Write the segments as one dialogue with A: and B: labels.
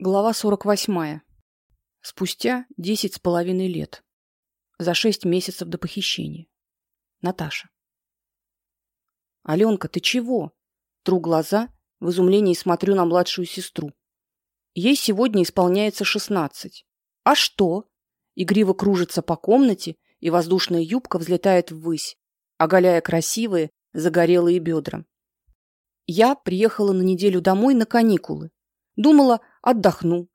A: Глава 48. Спустя десять с половиной лет. За шесть месяцев до похищения. Наташа. Аленка, ты чего? Тру глаза, в изумлении смотрю на младшую сестру. Ей сегодня исполняется шестнадцать. А что? Игриво кружится по комнате, и воздушная юбка взлетает ввысь, оголяя красивые, загорелые бедра. Я приехала на неделю домой на каникулы. Думала, отдохну.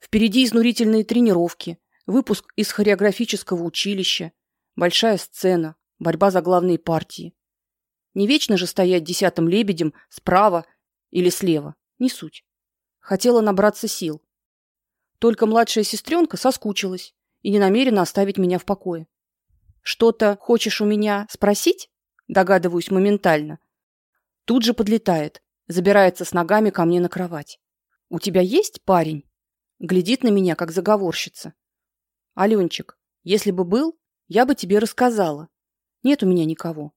A: Впереди изнурительные тренировки, выпуск из хореографического училища, большая сцена, борьба за главные партии. Не вечно же стоять десятым лебедем справа или слева, не суть. Хотела набраться сил. Только младшая сестренка соскучилась и не намерена оставить меня в покое. Что-то хочешь у меня спросить? Догадываюсь моментально. Тут же подлетает, забирается с ногами ко мне на кровать. У тебя есть парень? Глядит на меня, как заговорщица. Аленчик, если бы был, я бы тебе рассказала. Нет у меня никого.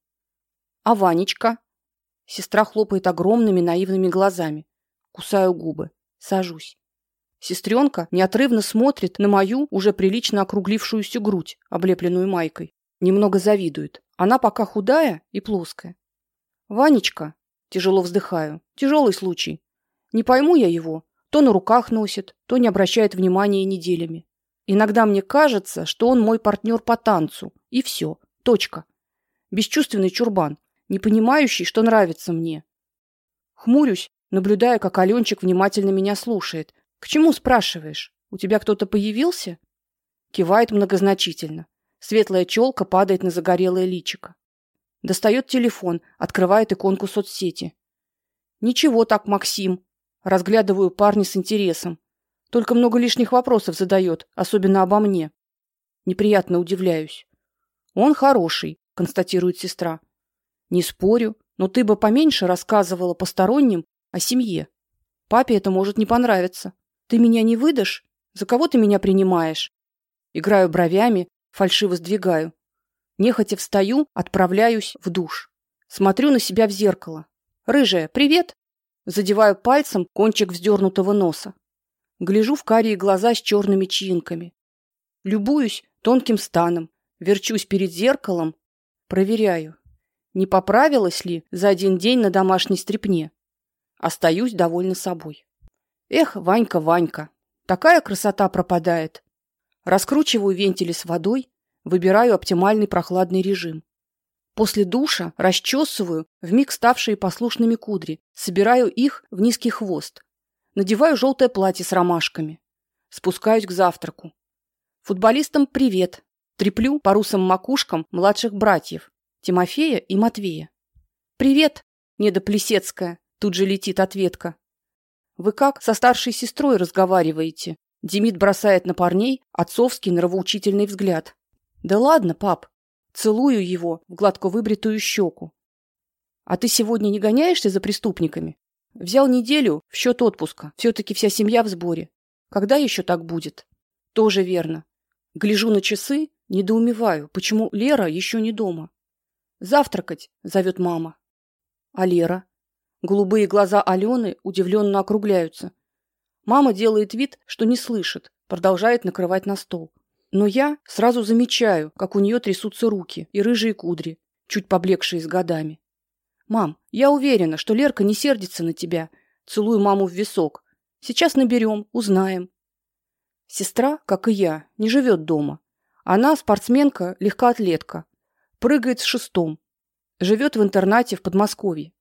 A: А Ванечка? Сестра хлопает огромными наивными глазами. Кусаю губы. Сажусь. Сестренка неотрывно смотрит на мою уже прилично округлившуюся грудь, облепленную майкой. Немного завидует. Она пока худая и плоская. Ванечка, тяжело вздыхаю. Тяжелый случай. Не пойму я его. То на руках носит, то не обращает внимания неделями. Иногда мне кажется, что он мой партнер по танцу, и все. Точка. Бесчувственный чурбан, не понимающий, что нравится мне. Хмурюсь, наблюдая, как Аленчик внимательно меня слушает. К чему спрашиваешь? У тебя кто-то появился? Кивает многозначительно. Светлая челка падает на загорелое личико. Достает телефон, открывает иконку соцсети. Ничего так, Максим, Разглядываю парня с интересом. Только много лишних вопросов задает, особенно обо мне. Неприятно удивляюсь. Он хороший, констатирует сестра. Не спорю, но ты бы поменьше рассказывала посторонним о семье. Папе это может не понравиться. Ты меня не выдашь? За кого ты меня принимаешь? Играю бровями, фальшиво сдвигаю. Нехотя встаю, отправляюсь в душ. Смотрю на себя в зеркало. Рыжая, привет. Задеваю пальцем кончик вздернутого носа. Гляжу в карие глаза с черными чьинками. Любуюсь тонким станом, верчусь перед зеркалом, проверяю, не поправилась ли за один день на домашней стрепне. Остаюсь довольна собой. Эх, Ванька, Ванька, такая красота пропадает. Раскручиваю вентили с водой, выбираю оптимальный прохладный режим. После душа расчесываю вмиг ставшие послушными кудри, собираю их в низкий хвост. Надеваю желтое платье с ромашками. Спускаюсь к завтраку. Футболистам привет. Треплю по русым макушкам младших братьев Тимофея и Матвея. Привет, недоплесецкая, тут же летит ответка. Вы как со старшей сестрой разговариваете? Демид бросает на парней отцовский нравоучительный взгляд. Да ладно, пап, Целую его в гладко выбритую щеку. А ты сегодня не гоняешься за преступниками? Взял неделю в счет отпуска. Все-таки вся семья в сборе. Когда еще так будет? Тоже верно. Гляжу на часы, недоумеваю, почему Лера еще не дома. Завтракать, зовет мама. А Лера? Голубые глаза Алены удивленно округляются. Мама делает вид, что не слышит, продолжает накрывать на стол. Но я сразу замечаю, как у нее трясутся руки и рыжие кудри, чуть поблекшие с годами. Мам, я уверена, что Лерка не сердится на тебя. Целую маму в висок. Сейчас наберем, узнаем. Сестра, как и я, не живет дома. Она спортсменка, легкоатлетка. Прыгает с шестом. Живет в интернате в Подмосковье.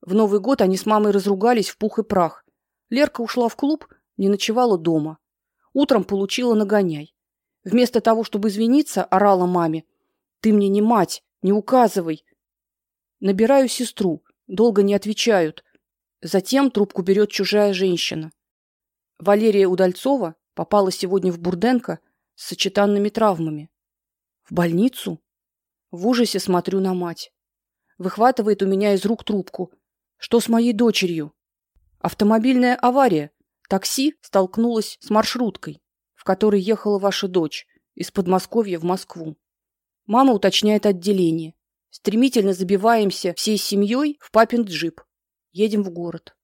A: В Новый год они с мамой разругались в пух и прах. Лерка ушла в клуб, не ночевала дома. Утром получила нагоняй. Вместо того, чтобы извиниться, орала маме. «Ты мне не мать, не указывай!» Набираю сестру, долго не отвечают. Затем трубку берет чужая женщина. Валерия Удальцова попала сегодня в Бурденко с сочетанными травмами. В больницу? В ужасе смотрю на мать. Выхватывает у меня из рук трубку. Что с моей дочерью? Автомобильная авария. Такси столкнулось с маршруткой в которой ехала ваша дочь из Подмосковья в Москву. Мама уточняет отделение. Стремительно забиваемся всей семьей в папин джип. Едем в город.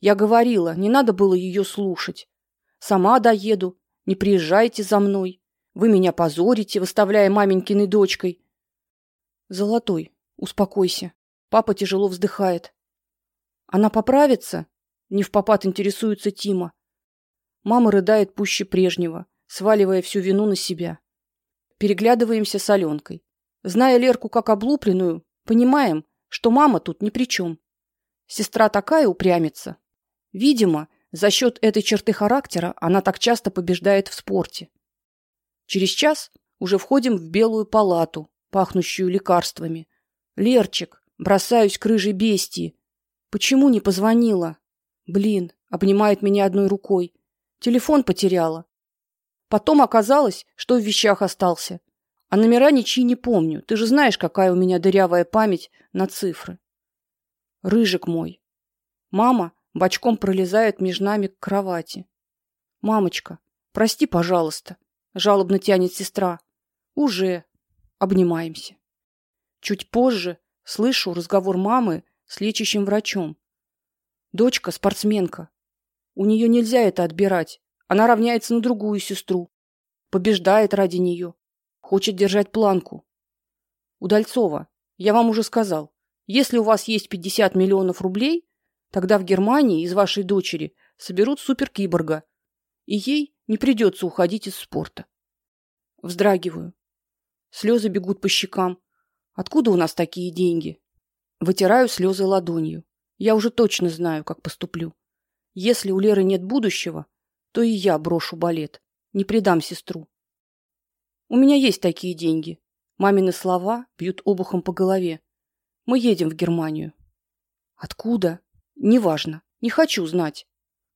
A: Я говорила, не надо было ее слушать. Сама доеду, не приезжайте за мной. Вы меня позорите, выставляя маменькиной дочкой. Золотой, успокойся. Папа тяжело вздыхает. Она поправится? Не в попад интересуется Тима. Мама рыдает пуще прежнего, сваливая всю вину на себя. Переглядываемся с Аленкой. Зная Лерку как облупленную, понимаем, что мама тут ни при чем. Сестра такая упрямится. Видимо, за счет этой черты характера она так часто побеждает в спорте. Через час уже входим в белую палату, пахнущую лекарствами. Лерчик, бросаюсь к рыжей бестии. Почему не позвонила? Блин, обнимает меня одной рукой. Телефон потеряла. Потом оказалось, что в вещах остался. А номера ничьи не помню. Ты же знаешь, какая у меня дырявая память на цифры. Рыжик мой. Мама бочком пролезает между нами к кровати. Мамочка, прости, пожалуйста, жалобно тянет сестра. Уже обнимаемся. Чуть позже слышу разговор мамы с лечащим врачом. Дочка спортсменка. У нее нельзя это отбирать. Она равняется на другую сестру, побеждает ради нее, хочет держать планку. Удальцова, я вам уже сказал, если у вас есть 50 миллионов рублей, тогда в Германии из вашей дочери соберут суперкиборга, и ей не придется уходить из спорта. Вздрагиваю. Слезы бегут по щекам. Откуда у нас такие деньги? Вытираю слезы ладонью. Я уже точно знаю, как поступлю. Если у Леры нет будущего, то и я брошу балет. Не предам сестру. У меня есть такие деньги. Мамины слова бьют обухом по голове. Мы едем в Германию. Откуда? Неважно. Не хочу знать.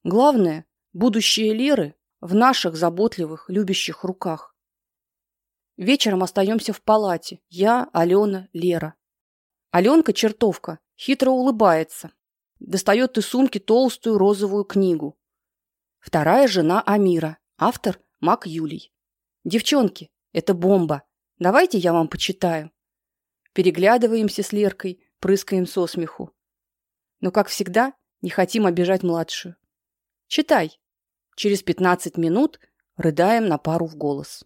A: Главное, будущее Леры в наших заботливых, любящих руках. Вечером остаемся в палате. Я, Алена, Лера. Аленка чертовка хитро улыбается. Достает из сумки толстую розовую книгу. Вторая жена Амира, автор Мак Юлий. Девчонки, это бомба. Давайте я вам почитаю. Переглядываемся с Леркой, прыскаем со смеху. Но, как всегда, не хотим обижать младшую. Читай. Через пятнадцать минут рыдаем на пару в голос.